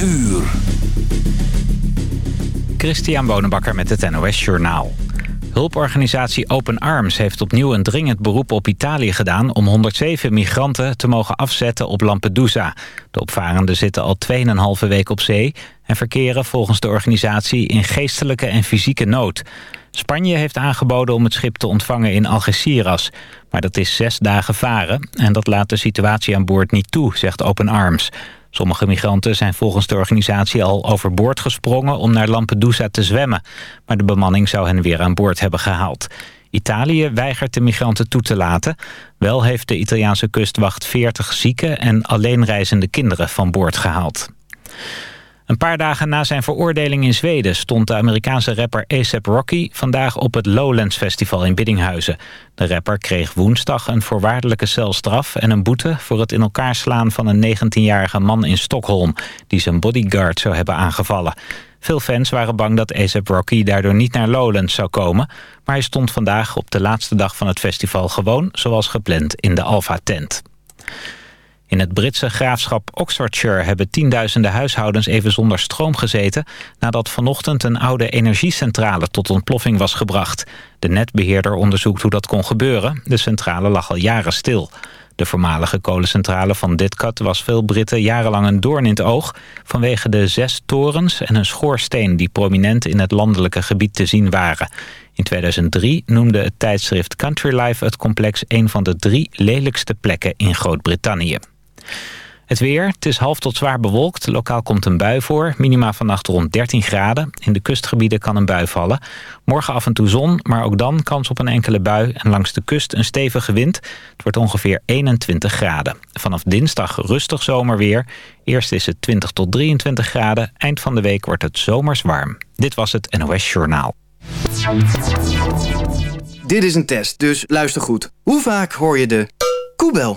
uur. Christian Bonenbakker met het NOS Journaal. Hulporganisatie Open Arms heeft opnieuw een dringend beroep op Italië gedaan... om 107 migranten te mogen afzetten op Lampedusa. De opvarenden zitten al 2,5 week op zee... en verkeren volgens de organisatie in geestelijke en fysieke nood. Spanje heeft aangeboden om het schip te ontvangen in Algeciras. Maar dat is zes dagen varen en dat laat de situatie aan boord niet toe, zegt Open Arms. Sommige migranten zijn volgens de organisatie al overboord gesprongen om naar Lampedusa te zwemmen. Maar de bemanning zou hen weer aan boord hebben gehaald. Italië weigert de migranten toe te laten. Wel heeft de Italiaanse kustwacht 40 zieke en alleenreizende kinderen van boord gehaald. Een paar dagen na zijn veroordeling in Zweden stond de Amerikaanse rapper ASAP Rocky vandaag op het Lowlands Festival in Biddinghuizen. De rapper kreeg woensdag een voorwaardelijke celstraf en een boete voor het in elkaar slaan van een 19-jarige man in Stockholm die zijn bodyguard zou hebben aangevallen. Veel fans waren bang dat ASAP Rocky daardoor niet naar Lowlands zou komen, maar hij stond vandaag op de laatste dag van het festival gewoon zoals gepland in de Alpha-tent. In het Britse graafschap Oxfordshire hebben tienduizenden huishoudens even zonder stroom gezeten... nadat vanochtend een oude energiecentrale tot ontploffing was gebracht. De netbeheerder onderzoekt hoe dat kon gebeuren. De centrale lag al jaren stil. De voormalige kolencentrale van Ditcut was veel Britten jarenlang een doorn in het oog... vanwege de zes torens en een schoorsteen die prominent in het landelijke gebied te zien waren. In 2003 noemde het tijdschrift Country Life het complex een van de drie lelijkste plekken in Groot-Brittannië. Het weer, het is half tot zwaar bewolkt. Lokaal komt een bui voor. Minima vannacht rond 13 graden. In de kustgebieden kan een bui vallen. Morgen af en toe zon, maar ook dan kans op een enkele bui. En langs de kust een stevige wind. Het wordt ongeveer 21 graden. Vanaf dinsdag rustig zomerweer. Eerst is het 20 tot 23 graden. Eind van de week wordt het zomers warm. Dit was het NOS Journaal. Dit is een test, dus luister goed. Hoe vaak hoor je de koebel?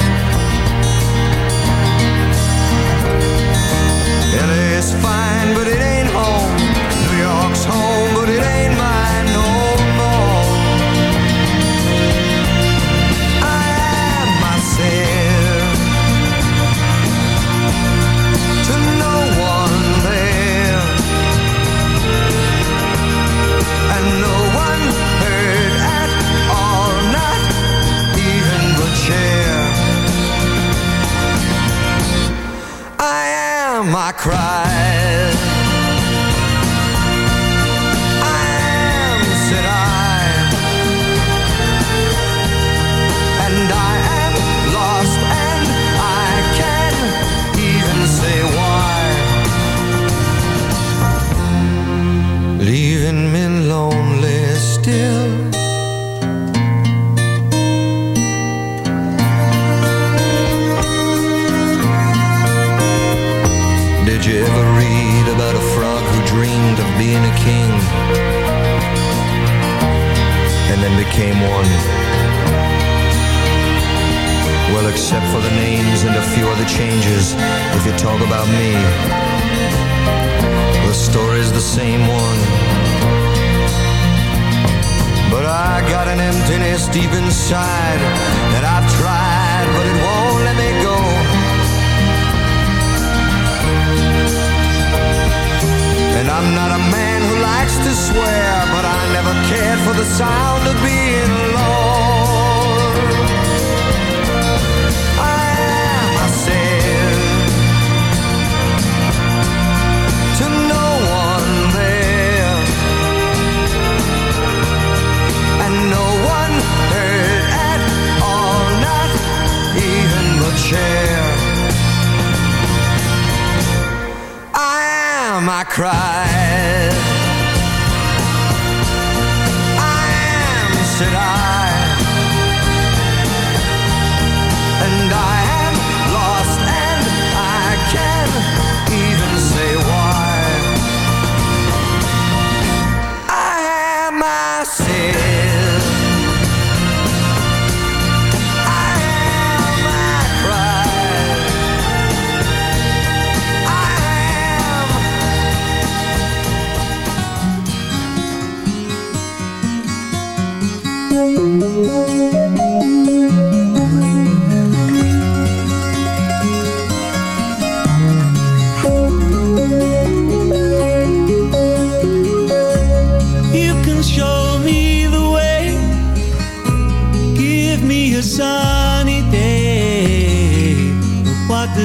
fine, but I cry.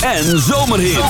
en zomerhits.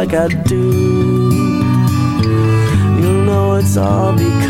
like I do. You'll know it's all because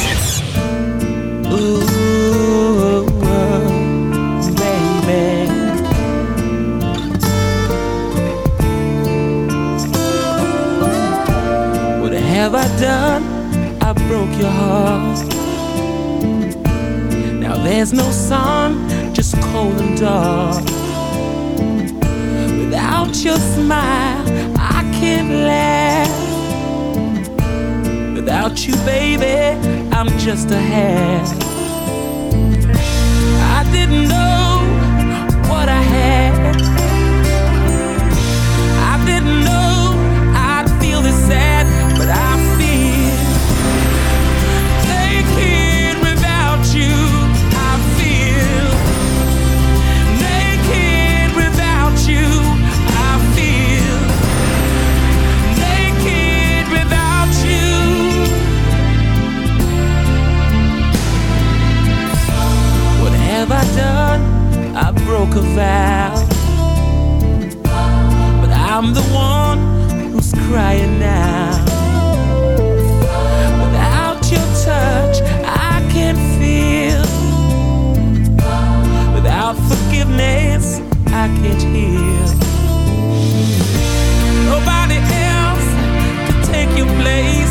I can't hear. Nobody else take your place.